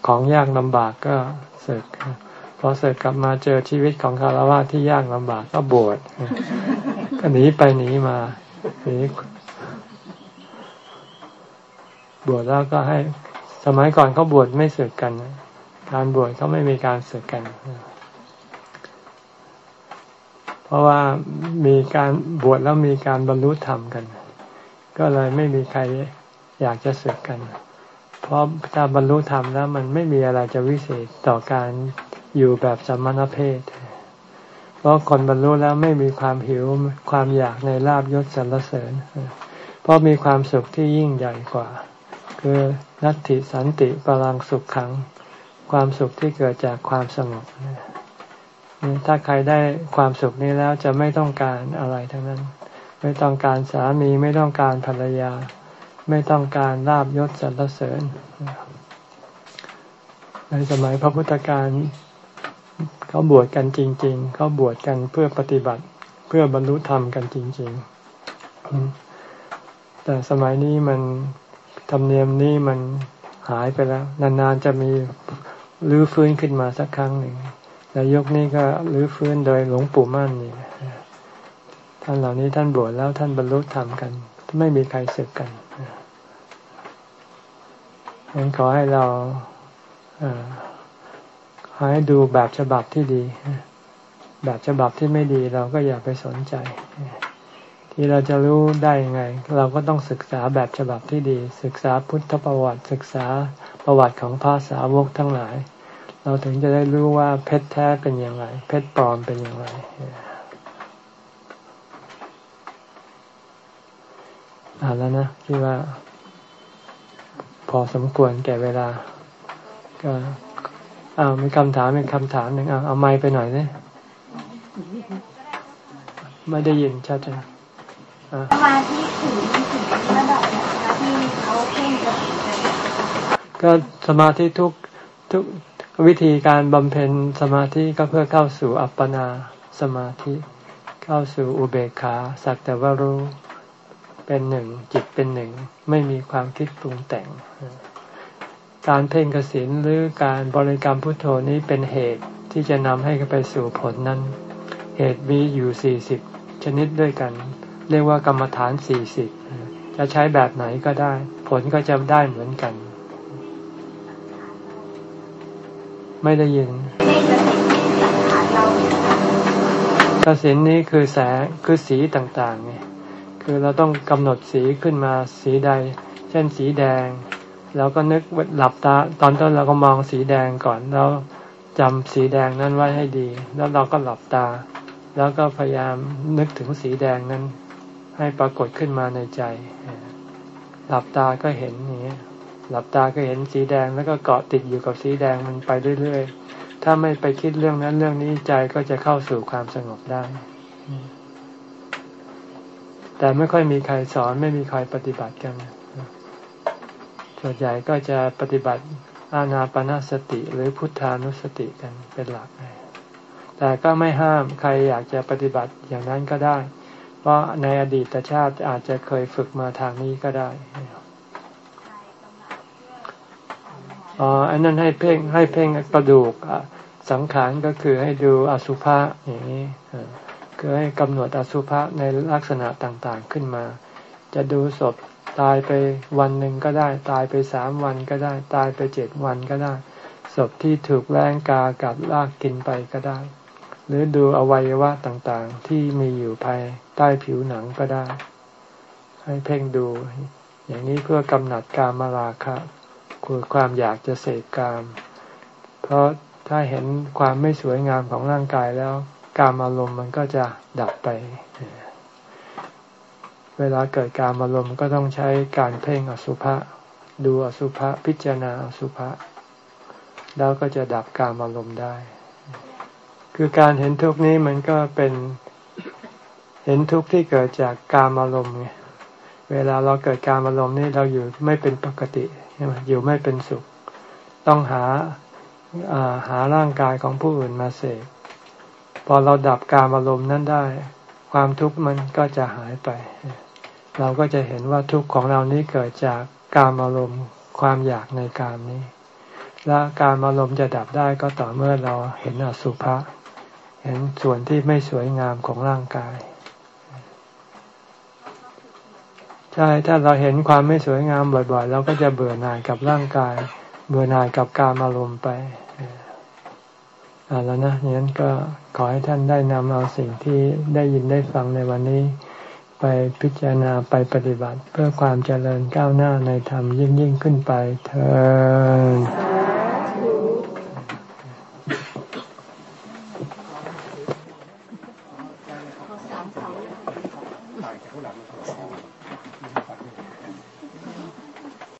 ของยากลำบากก็เสกพอเสกกลับมาเจอชีวิตของคารวะที่ยากลำบากก็บวชก็หนีไปหนีมาหนีบวชแล้วก็ให้ สมัยก่อนเขาบวชไม่เสกกัน การบวชเขาไม่มีการเสกกัน เพราะว่ามีการบวชแล้วมีการบรรลุธรรมกัน ก็เลยไม่มีใครอยากจะสึกกัน เพราะถ้าบรรลุธรรมแล้วมันไม่มีอะไรจะวิเศษต่อการอยู่แบบสมณเพศ เพราะคนบรรลุแล้วไม่มีความหิวความอยากในลาบยศสรรเสริญ เพราะมีความสุขที่ยิ่งใหญ่กว่า คือนัตติสันติปรังสุขขัง ความสุขที่เกิดจากความสงบ ถ้าใครได้ความสุขนี้แล้วจะไม่ต้องการอะไรทั้งนั้น ไม่ต้องการสามีไม่ต้องการภรรยา ไม่ต้องการลาบยศสรรเสริญ ในสมัยพระพุทธการเขาบวชกันจริง ๆ เขาบวชกันเพื่อปฏิบัติเพื่อบรรลุธรรมกันจริง ๆ แต่สมัยนี้มันธรรมเนียมนี้มันหายไปแล้ว นานๆจะมีรื้อฟื้นขึ้นมาสักครั้งหนึ่ง แต่ยกนี้ก็รื้อฟื้นโดยหลวงปู่มั่นนี่ท่านเหล่านี้ท่านบวชแล้วท่านบรรลุธรรมกัน ไม่มีใครศึกกันฉะนั้นขอให้เราขอให้ดูแบบฉบับที่ดี แบบฉบับที่ไม่ดีเราก็อย่าไปสนใจ ที่เราจะรู้ได้ยังไง เราก็ต้องศึกษาแบบฉบับที่ดี ศึกษาพุทธประวัติ ศึกษาประวัติของภาษาวกทั้งหลาย เราถึงจะได้รู้ว่าเพชรแท้เป็นอย่างไร เพชรปลอมเป็นอย่างไร อ่านแล้วนะคิดว่า พอสมควรแก่เวลา ก็อ้าวมีคำถามมีคำถามหนึ่งเอาเอาไม้ไปหน่อยเนี่ยไม่ได้ยินชัดจ้ะสมาธิถึงถึงระดับไหนคะที่เขาเพ่งกับก็สมาธิทุกทุก วิธีการบำเพ็ญสมาธิก็เพื่อเข้าสู่อัปปนาสมาธิ เข้าสู่อุเบกขาสักแต่ว่ารู้เป็นหนึ่งจิตเป็นหนึ่งไม่มีความคิดปรุงแต่ง การเพ่งกสินหรือการบริกรรมพุทโธนี้เป็นเหตุที่จะนำให้ไปสู่ผลนั้น เหตุมีอยู่สี่สิบชนิดด้วยกัน เรียกว่ากรรมฐานสี่สิบจะใช้แบบไหนก็ได้ ผลก็จะได้เหมือนกัน ไม่ได้ยินเลขกระสินสังขารเราเนี่ยค่ะกสินนี้คือแสงคือสีต่างๆไงคือเราต้องกำหนดสีขึ้นมาสีใด เช่นสีแดงเราก็นึกหลับตา ตอนต้นเราก็มองสีแดงก่อนแล้วจำสีแดงนั้นไว้ให้ดี แล้วเราก็หลับตา แล้วก็พยายามนึกถึงสีแดงนั้น ให้ปรากฏขึ้นมาในใจ หลับตาก็เห็นอย่างนี้ย หลับตาก็เห็นสีแดงแล้วก็เกาะติดอยู่กับสีแดงมันไปเรื่อยๆ ถ้าไม่ไปคิดเรื่องนั้นเรื่องนี้ใจก็จะเข้าสู่ความสงบได้ แต่ไม่ค่อยมีใครสอนไม่มีใครปฏิบัติกันส่วนใหญ่ก็จะปฏิบัติอานาปนาสติหรือพุทธานุสติกันเป็นหลักแต่ก็ไม่ห้ามใครอยากจะปฏิบัติอย่างนั้นก็ได้ เพราะในอดีตชาติอาจจะเคยฝึกมาทางนี้ก็ได้ อ๋ออันนั้นให้เพ่งให้เพ่งกระดูกสังขารก็คือให้ดูอสุภะอย่างนี้คือให้กำหนดอสุภะในลักษณะต่างๆขึ้นมา จะดูศพตายไปวันหนึ่งก็ได้ ตายไปสามวันก็ได้ ตายไปเจ็ดวันก็ได้ ศพที่ถูกแรงกากัดลากกินไปก็ได้ หรือดูอวัยวะต่างๆ ที่มีอยู่ภายใต้ผิวหนังก็ได้ ให้เพ่งดู อย่างนี้เพื่อกำหนัดการมาราคะ คือความอยากจะเสกกาม เพราะถ้าเห็นความไม่สวยงามของร่างกายแล้ว การอารมณ์มันก็จะดับไป เวลาเกิดการอารมณ์ก็ต้องใช้การเพ่งอสุภะดูอสุภะพิจารณาอสุภะแล้วก็จะดับการอารมณ์ได้ คือการเห็นทุกนี้มันก็เป็นเห็นทุกข์ที่เกิดจากการอารมณ์ไงเวลาเราเกิดการอารมณ์นี่เราอยู่ไม่เป็นปกติ อยู่ไม่เป็นสุข ต้องหาหาร่างกายของผู้อื่นมาเสกพอเราดับการอารมณ์นั้นได้ ความทุกข์มันก็จะหายไป เราก็จะเห็นว่าทุกข์ของเรานี้เกิดจากการอารมณ์ความอยากในการนี้ และการอารมณ์จะดับได้ก็ต่อเมื่อเราเห็นอสุภะเห็นส่วนที่ไม่สวยงามของร่างกาย ใช่ถ้าเราเห็นความไม่สวยงามบ่อยๆ เราก็จะเบื่อหน่ายกับร่างกาย เบื่อหน่ายกับการอารมณ์ไปอ่าแล้วนะนั้นก็ขอให้ท่านได้นำเอาสิ่งที่ได้ยินได้ฟังในวันนี้ ไปพิจารณาไปปฏิบัติ เพื่อความเจริญก้าวหน้าในธรรมยิ่งยิ่งขึ้นไปเธอ